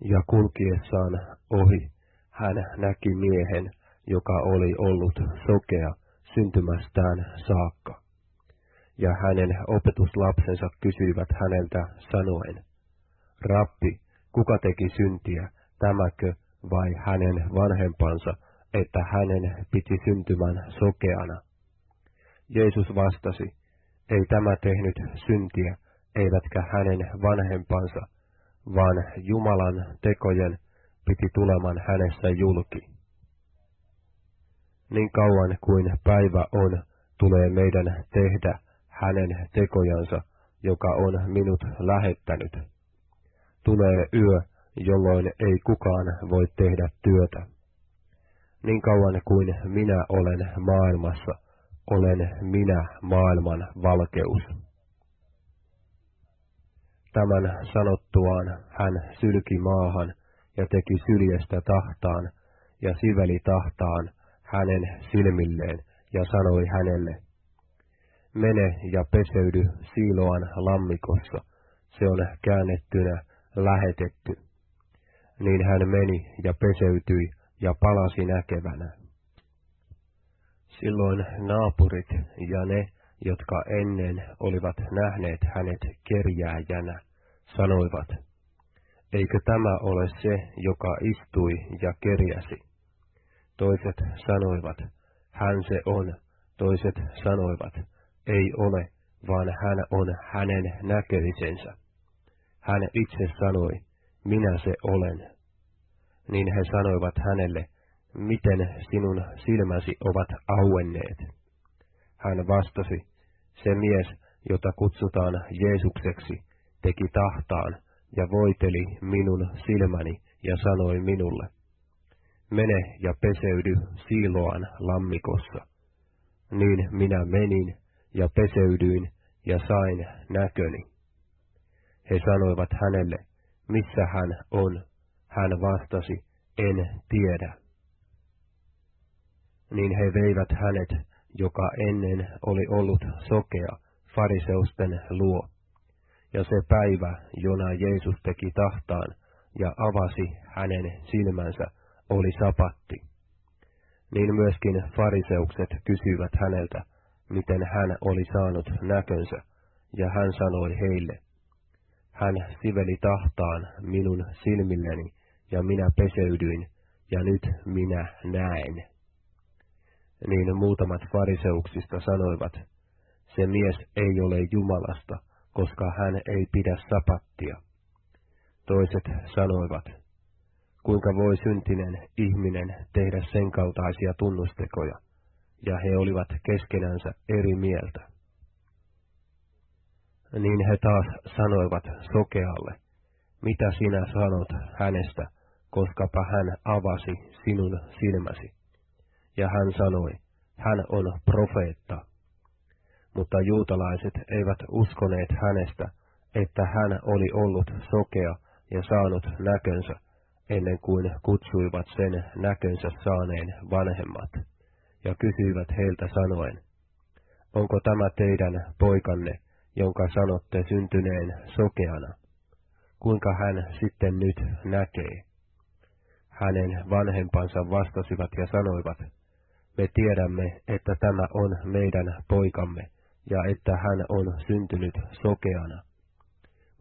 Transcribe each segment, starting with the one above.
Ja kulkiessaan ohi hän näki miehen, joka oli ollut sokea syntymästään saakka. Ja hänen opetuslapsensa kysyivät häneltä sanoen, Rappi, kuka teki syntiä, tämäkö vai hänen vanhempansa, että hänen piti syntymän sokeana? Jeesus vastasi, ei tämä tehnyt syntiä, eivätkä hänen vanhempansa, vaan Jumalan tekojen piti tuleman hänessä julki. Niin kauan kuin päivä on, tulee meidän tehdä hänen tekojansa, joka on minut lähettänyt. Tulee yö, jolloin ei kukaan voi tehdä työtä. Niin kauan kuin minä olen maailmassa, olen minä maailman valkeus. Tämän sanottuaan hän sylki maahan ja teki syljestä tahtaan ja siveli tahtaan hänen silmilleen ja sanoi hänelle, Mene ja peseydy Siiloan lammikossa, se on käännettynä lähetetty. Niin hän meni ja peseytyi ja palasi näkevänä. Silloin naapurit ja ne, jotka ennen olivat nähneet hänet kerjääjänä, sanoivat, eikö tämä ole se, joka istui ja kerjäsi? Toiset sanoivat, hän se on, toiset sanoivat, ei ole, vaan hän on hänen näköisensä. Hän itse sanoi, minä se olen. Niin he sanoivat hänelle, miten sinun silmäsi ovat auenneet. Hän vastasi, se mies, jota kutsutaan Jeesukseksi, teki tahtaan ja voiteli minun silmäni ja sanoi minulle, mene ja peseydy Siiloan lammikossa. Niin minä menin ja peseydyin ja sain näköni. He sanoivat hänelle, missä hän on. Hän vastasi, en tiedä. Niin he veivät hänet, joka ennen oli ollut sokea, fariseusten luo. Ja se päivä, jona Jeesus teki tahtaan ja avasi hänen silmänsä, oli sapatti. Niin myöskin fariseukset kysyivät häneltä, miten hän oli saanut näkönsä, ja hän sanoi heille, hän siveli tahtaan minun silmilleni, ja minä peseydyin, ja nyt minä näen. Niin muutamat fariseuksista sanoivat, se mies ei ole Jumalasta, koska hän ei pidä sapattia. Toiset sanoivat, kuinka voi syntinen ihminen tehdä sen kaltaisia tunnustekoja, ja he olivat keskenänsä eri mieltä. Niin he taas sanoivat sokealle, mitä sinä sanot hänestä, koskapa hän avasi sinun silmäsi. Ja hän sanoi, hän on profeetta. Mutta juutalaiset eivät uskoneet hänestä, että hän oli ollut sokea ja saanut näkönsä, ennen kuin kutsuivat sen näkönsä saaneen vanhemmat, ja kysyivät heiltä sanoen, onko tämä teidän poikanne, jonka sanotte syntyneen sokeana? Kuinka hän sitten nyt näkee? Hänen vanhempansa vastasivat ja sanoivat, me tiedämme, että tämä on meidän poikamme, ja että hän on syntynyt sokeana.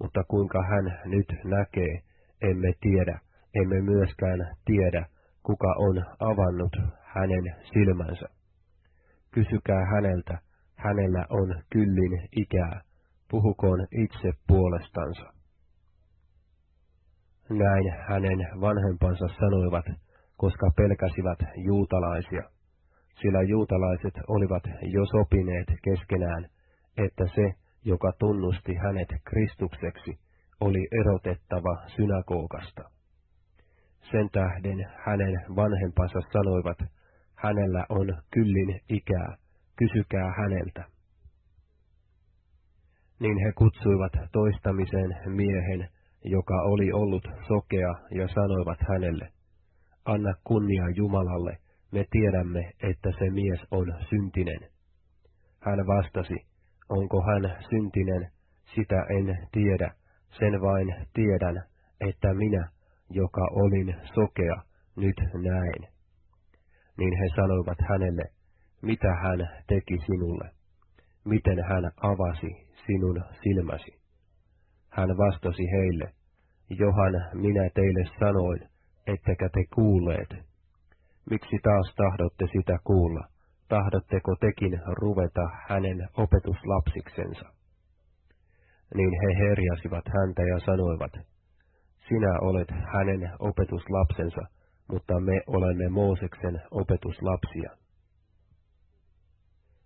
Mutta kuinka hän nyt näkee, emme tiedä, emme myöskään tiedä, kuka on avannut hänen silmänsä. Kysykää häneltä, hänellä on kyllin ikää, puhukoon itse puolestansa. Näin hänen vanhempansa sanoivat, koska pelkäsivät juutalaisia, sillä juutalaiset olivat jo sopineet keskenään, että se, joka tunnusti hänet Kristukseksi, oli erotettava synagogasta. Sen tähden hänen vanhempansa sanoivat, hänellä on kyllin ikää, kysykää häneltä. Niin he kutsuivat toistamisen miehen, joka oli ollut sokea, ja sanoivat hänelle, anna kunnia Jumalalle, me tiedämme, että se mies on syntinen. Hän vastasi, onko hän syntinen, sitä en tiedä, sen vain tiedän, että minä, joka olin sokea, nyt näen. Niin he sanoivat hänelle, mitä hän teki sinulle, miten hän avasi sinun silmäsi. Hän vastasi heille, Johan minä teille sanoin, ettekä te kuulleet. Miksi taas tahdotte sitä kuulla? Tahdotteko tekin ruveta hänen opetuslapsiksensa? Niin he herjasivat häntä ja sanoivat, sinä olet hänen opetuslapsensa, mutta me olemme Mooseksen opetuslapsia.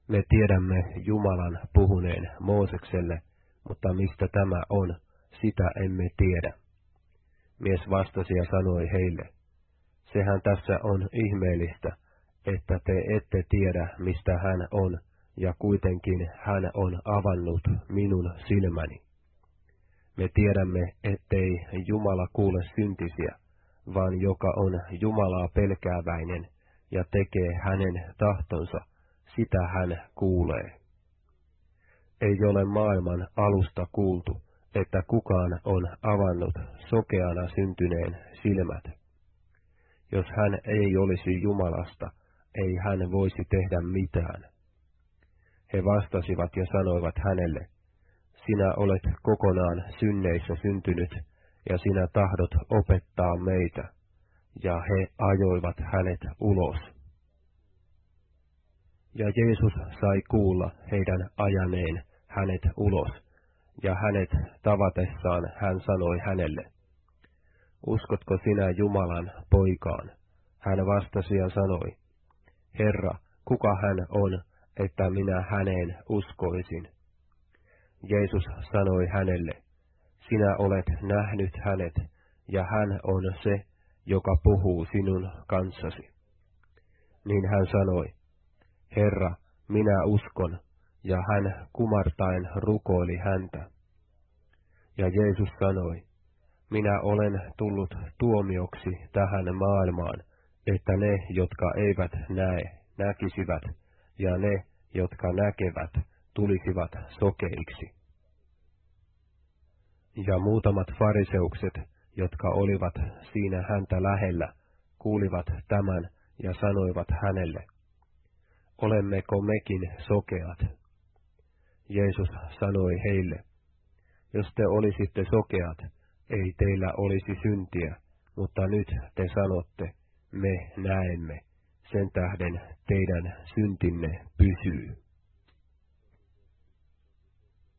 Me tiedämme Jumalan puhuneen Moosekselle, mutta mistä tämä on, sitä emme tiedä. Mies vastasi ja sanoi heille, sehän tässä on ihmeellistä, että te ette tiedä, mistä hän on, ja kuitenkin hän on avannut minun silmäni. Me tiedämme, ettei Jumala kuule syntisiä, vaan joka on Jumalaa pelkääväinen ja tekee hänen tahtonsa, sitä hän kuulee. Ei ole maailman alusta kuultu, että kukaan on avannut sokeana syntyneen silmät. Jos hän ei olisi Jumalasta, ei hän voisi tehdä mitään. He vastasivat ja sanoivat hänelle, sinä olet kokonaan synneissä syntynyt, ja sinä tahdot opettaa meitä. Ja he ajoivat hänet ulos. Ja Jeesus sai kuulla heidän ajaneen hänet ulos, ja hänet tavatessaan hän sanoi hänelle, Uskotko sinä Jumalan poikaan? Hän vastasi ja sanoi, Herra, kuka hän on, että minä häneen uskoisin? Jeesus sanoi hänelle, sinä olet nähnyt hänet, ja hän on se, joka puhuu sinun kanssasi. Niin hän sanoi, Herra, minä uskon, ja hän kumartain rukoili häntä. Ja Jeesus sanoi, minä olen tullut tuomioksi tähän maailmaan, että ne, jotka eivät näe, näkisivät, ja ne, jotka näkevät, tulisivat sokeiksi. Ja muutamat fariseukset, jotka olivat siinä häntä lähellä, kuulivat tämän ja sanoivat hänelle, olemmeko mekin sokeat? Jeesus sanoi heille, jos te olisitte sokeat, ei teillä olisi syntiä, mutta nyt te sanotte, me näemme, sen tähden teidän syntinne pysyy.